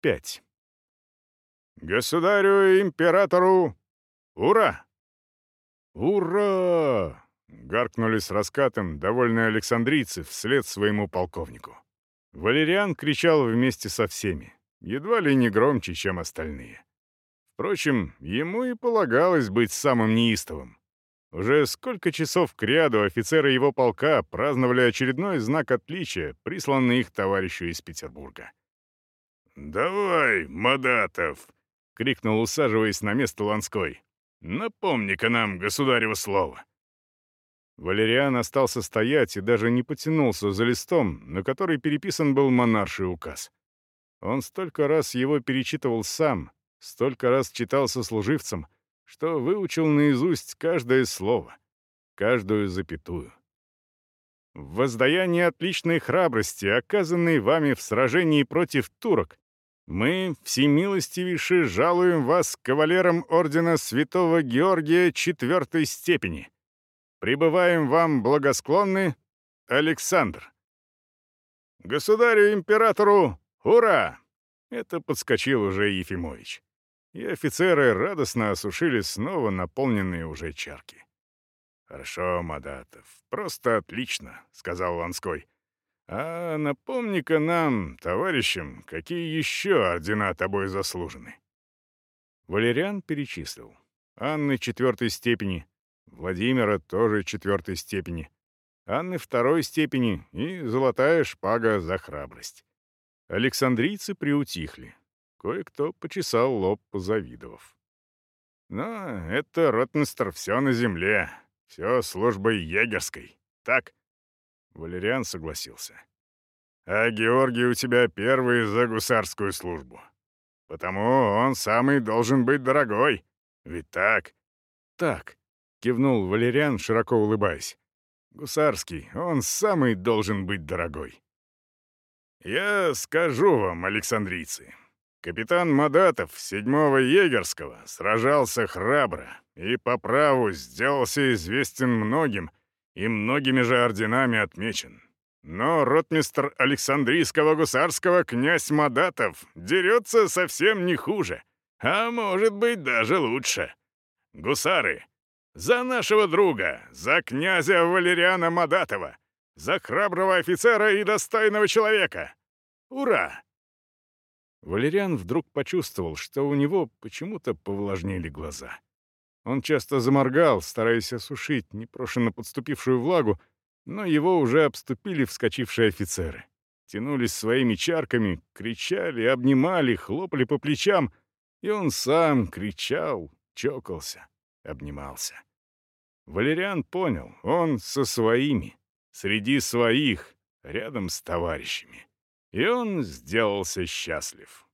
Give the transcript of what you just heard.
5. «Государю императору! Ура!» «Ура!» — гаркнули с раскатом довольные александрийцы вслед своему полковнику. Валериан кричал вместе со всеми, едва ли не громче, чем остальные. Впрочем, ему и полагалось быть самым неистовым. Уже сколько часов кряду офицеры его полка праздновали очередной знак отличия, присланный их товарищу из Петербурга. «Давай, Мадатов!» — крикнул, усаживаясь на место Ланской. «Напомни-ка нам государево слово!» Валериан остался стоять и даже не потянулся за листом, на который переписан был монарший указ. Он столько раз его перечитывал сам, столько раз читал со служивцем, что выучил наизусть каждое слово, каждую запятую. В воздаянии отличной храбрости, оказанной вами в сражении против турок, мы, всемилостивейше, жалуем вас кавалером ордена Святого Георгия четвертой степени. Прибываем вам благосклонны, Александр. Государю-императору, ура! Это подскочил уже Ефимович. И офицеры радостно осушили снова наполненные уже чарки. «Хорошо, Мадатов, просто отлично», — сказал Ланской. А напомни-ка нам, товарищам, какие еще ордена тобой заслужены?» Валериан перечислил. Анны четвертой степени, Владимира тоже четвертой степени, Анны второй степени и золотая шпага за храбрость. Александрийцы приутихли. Кое-кто почесал лоб, позавидовав. Но это, ротмистр, все на земле, все службой егерской. Так? Валериан согласился. «А Георгий у тебя первый за гусарскую службу. Потому он самый должен быть дорогой. Ведь так?» «Так», — кивнул Валериан, широко улыбаясь. «Гусарский, он самый должен быть дорогой». «Я скажу вам, александрийцы, капитан Мадатов седьмого егерского сражался храбро и по праву сделался известен многим, и многими же орденами отмечен. Но ротмистр Александрийского гусарского князь Мадатов дерется совсем не хуже, а может быть даже лучше. Гусары, за нашего друга, за князя Валериана Мадатова, за храброго офицера и достойного человека! Ура!» Валериан вдруг почувствовал, что у него почему-то повлажнели глаза. Он часто заморгал, стараясь осушить непрошенно подступившую влагу, но его уже обступили вскочившие офицеры. Тянулись своими чарками, кричали, обнимали, хлопали по плечам, и он сам кричал, чокался, обнимался. Валериан понял, он со своими, среди своих, рядом с товарищами. И он сделался счастлив.